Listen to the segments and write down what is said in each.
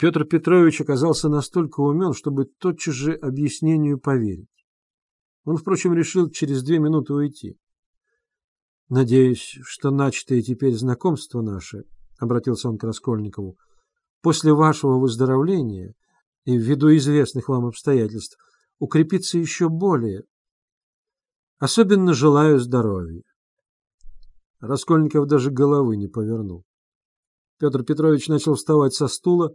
Петр Петрович оказался настолько умен, чтобы тотчас же объяснению поверить. Он, впрочем, решил через две минуты уйти. «Надеюсь, что начатое теперь знакомство наше, — обратился он к Раскольникову, — после вашего выздоровления и ввиду известных вам обстоятельств укрепится еще более. Особенно желаю здоровья». Раскольников даже головы не повернул. Петр Петрович начал вставать со стула.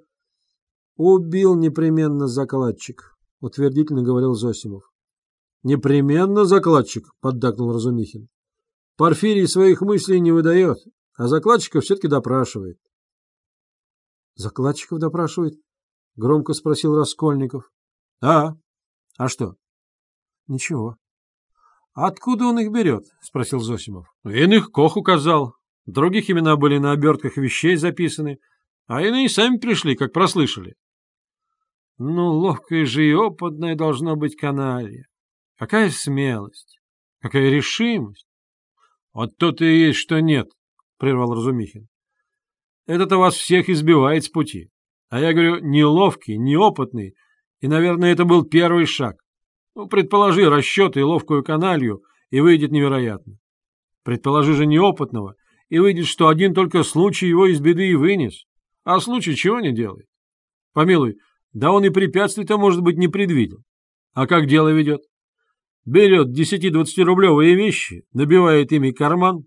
«Убил непременно закладчик», — утвердительно говорил Зосимов. «Непременно закладчик», — поддакнул Разумихин. Порфирий своих мыслей не выдает, а закладчиков все-таки допрашивает. — Закладчиков допрашивает? — громко спросил Раскольников. — А? А что? — Ничего. — Откуда он их берет? — спросил Зосимов. — Иных Кох указал. Других имена были на обертках вещей записаны, а иные сами пришли, как прослышали. — Ну, ловкая же и опытная должна быть каналья. Какая смелость, какая решимость. Вот то-то и есть, что нет, — прервал Разумихин. Это-то вас всех избивает с пути. А я говорю, неловкий, неопытный, и, наверное, это был первый шаг. Ну, предположи расчеты и ловкую каналью, и выйдет невероятно. Предположи же неопытного, и выйдет, что один только случай его из беды и вынес. А случай чего не делает? Помилуй, да он и препятствий-то, может быть, не предвидел. А как дело ведет? берет 10-20-рублевые вещи, набивает ими карман,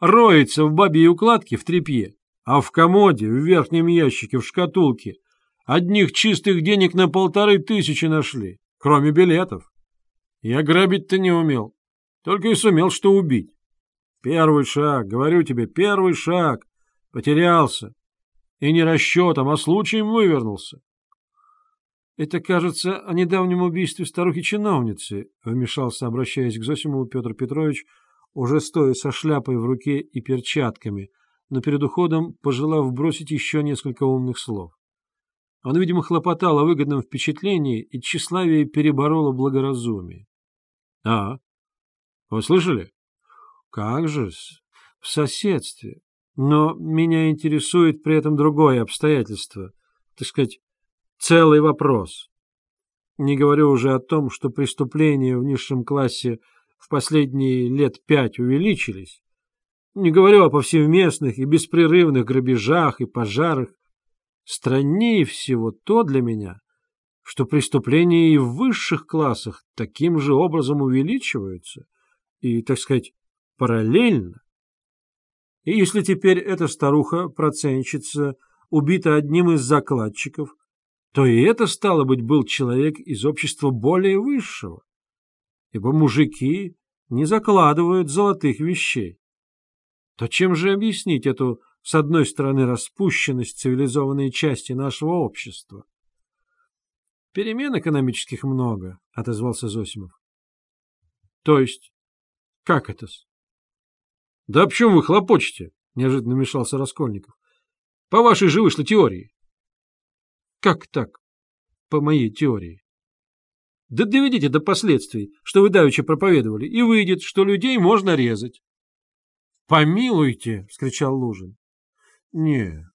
роется в бабьей укладке в тряпье, а в комоде, в верхнем ящике, в шкатулке одних чистых денег на полторы тысячи нашли, кроме билетов. Я грабить-то не умел, только и сумел что убить. Первый шаг, говорю тебе, первый шаг, потерялся. И не расчетом, а случаем вывернулся. Это, кажется, о недавнем убийстве старухи-чиновницы, — вмешался, обращаясь к Зосимову Петр Петрович, уже стоя со шляпой в руке и перчатками, но перед уходом пожелав бросить еще несколько умных слов. Он, видимо, хлопотал о выгодном впечатлении, и тщеславие перебороло благоразумие. — А, вы слышали? — Как же-с, в соседстве. Но меня интересует при этом другое обстоятельство, так сказать, целый вопрос. Не говорю уже о том, что преступления в низшем классе в последние лет пять увеличились. Не говорю о повсеместных и беспрерывных грабежах и пожарах. Страннее всего то для меня, что преступления и в высших классах таким же образом увеличиваются и, так сказать, параллельно. И если теперь эта старуха-проценщица убита одним из закладчиков, то и это, стало быть, был человек из общества более высшего, ибо мужики не закладывают золотых вещей. То чем же объяснить эту, с одной стороны, распущенность цивилизованной части нашего общества? Перемен экономических много, — отозвался Зосимов. — То есть, как это-с? — Да об чем вы хлопочете? — неожиданно мешался Раскольников. — По вашей же вышло теории. Как так? По моей теории. Да доведите до последствий, что вы давеча проповедовали, и выйдет, что людей можно резать. «Помилуйте!» — вскричал Лужин. «Не,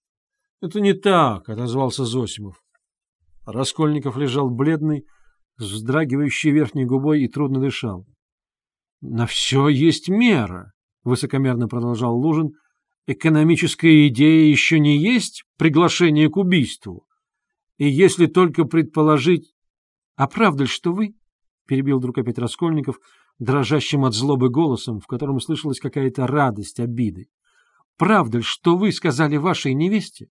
это не так», — отозвался Зосимов. Раскольников лежал бледный, с вздрагивающей верхней губой и трудно дышал. «На все есть мера», — высокомерно продолжал Лужин. «Экономическая идея еще не есть приглашение к убийству. И если только предположить... — А правда ли, что вы? — перебил вдруг опять Раскольников, дрожащим от злобы голосом, в котором слышалась какая-то радость, обиды. — Правда ли, что вы сказали вашей невесте?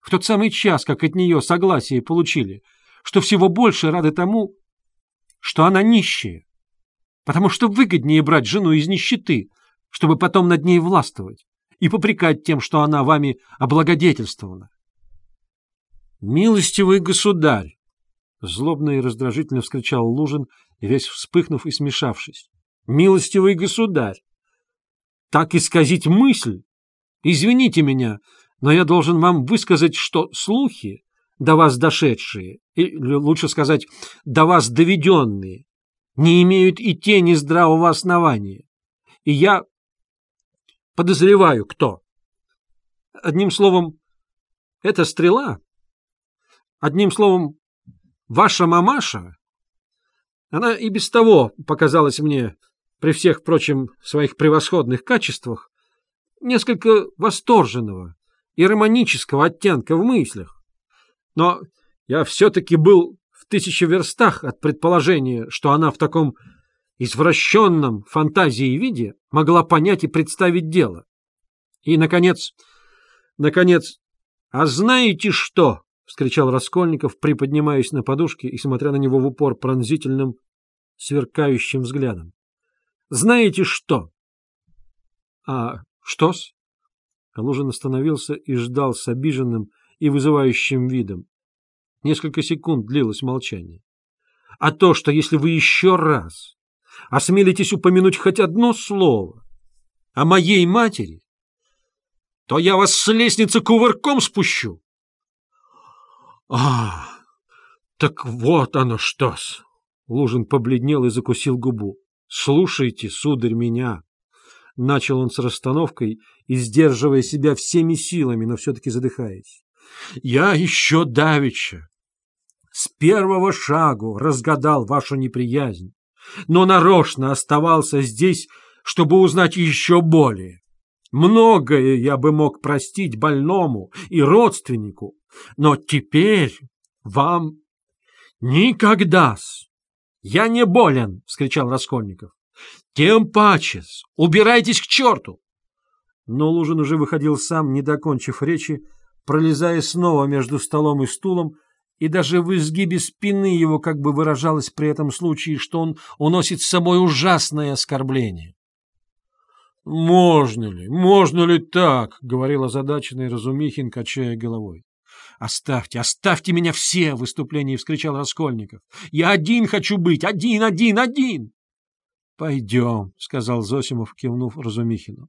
В тот самый час, как от нее согласие получили, что всего больше рады тому, что она нищая, потому что выгоднее брать жену из нищеты, чтобы потом над ней властвовать и попрекать тем, что она вами облагодетельствована. «Милостивый государь!» — злобно и раздражительно вскричал Лужин, весь вспыхнув и смешавшись. «Милостивый государь! Так исказить мысль! Извините меня, но я должен вам высказать, что слухи, до вас дошедшие, или лучше сказать, до вас доведенные, не имеют и тени здравого основания. И я подозреваю, кто. Одним словом, эта стрела Одним словом, ваша мамаша, она и без того показалась мне, при всех, впрочем, своих превосходных качествах, несколько восторженного и романического оттенка в мыслях. Но я все-таки был в тысячи верстах от предположения, что она в таком извращенном фантазии виде могла понять и представить дело. И, наконец, наконец, а знаете что? — вскричал Раскольников, приподнимаясь на подушке и смотря на него в упор пронзительным, сверкающим взглядом. — Знаете что? — А что-с? Калужин остановился и ждал с обиженным и вызывающим видом. Несколько секунд длилось молчание. — А то, что если вы еще раз осмелитесь упомянуть хоть одно слово о моей матери, то я вас с лестницы кувырком спущу. — А, так вот оно что-с! Лужин побледнел и закусил губу. — Слушайте, сударь, меня! Начал он с расстановкой и сдерживая себя всеми силами, но все-таки задыхаясь. — Я еще давеча с первого шагу разгадал вашу неприязнь, но нарочно оставался здесь, чтобы узнать еще более. Многое я бы мог простить больному и родственнику, но теперь вам никогда-с. Я не болен, — вскричал Раскольников. Тем паче, убирайтесь к черту. Но Лужин уже выходил сам, не докончив речи, пролезая снова между столом и стулом, и даже в изгибе спины его как бы выражалось при этом случае, что он уносит с собой ужасное оскорбление. «Можно ли, можно ли так?» — говорил озадаченный Разумихин, качая головой. «Оставьте, оставьте меня все!» — в выступлении вскричал Раскольников. «Я один хочу быть! Один, один, один!» «Пойдем», — сказал Зосимов, кивнув Разумихину.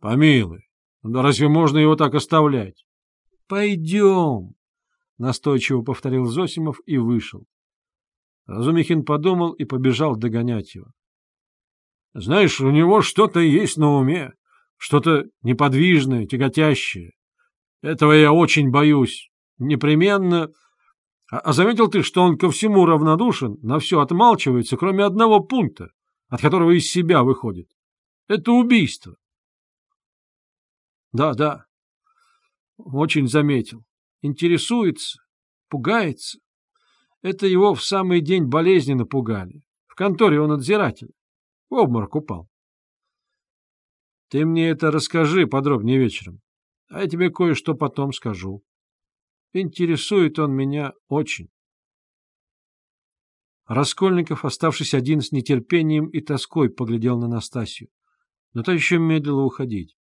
«Помилуй, да разве можно его так оставлять?» «Пойдем», — настойчиво повторил Зосимов и вышел. Разумихин подумал и побежал догонять его. Знаешь, у него что-то есть на уме, что-то неподвижное, тяготящее. Этого я очень боюсь. Непременно... А, а заметил ты, что он ко всему равнодушен, на все отмалчивается, кроме одного пункта, от которого из себя выходит? Это убийство. Да, да. Очень заметил. Интересуется, пугается. Это его в самый день болезни напугали. В конторе он надзиратель. В обморок упал. Ты мне это расскажи подробнее вечером, а я тебе кое-что потом скажу. Интересует он меня очень. Раскольников, оставшись один с нетерпением и тоской, поглядел на Настасью, но та еще медлила уходить.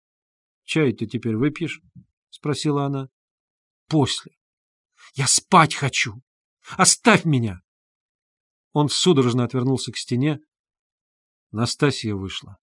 — Чай ты теперь выпьешь? — спросила она. — После. Я спать хочу. Оставь меня. Он судорожно отвернулся к стене, Настасья вышла.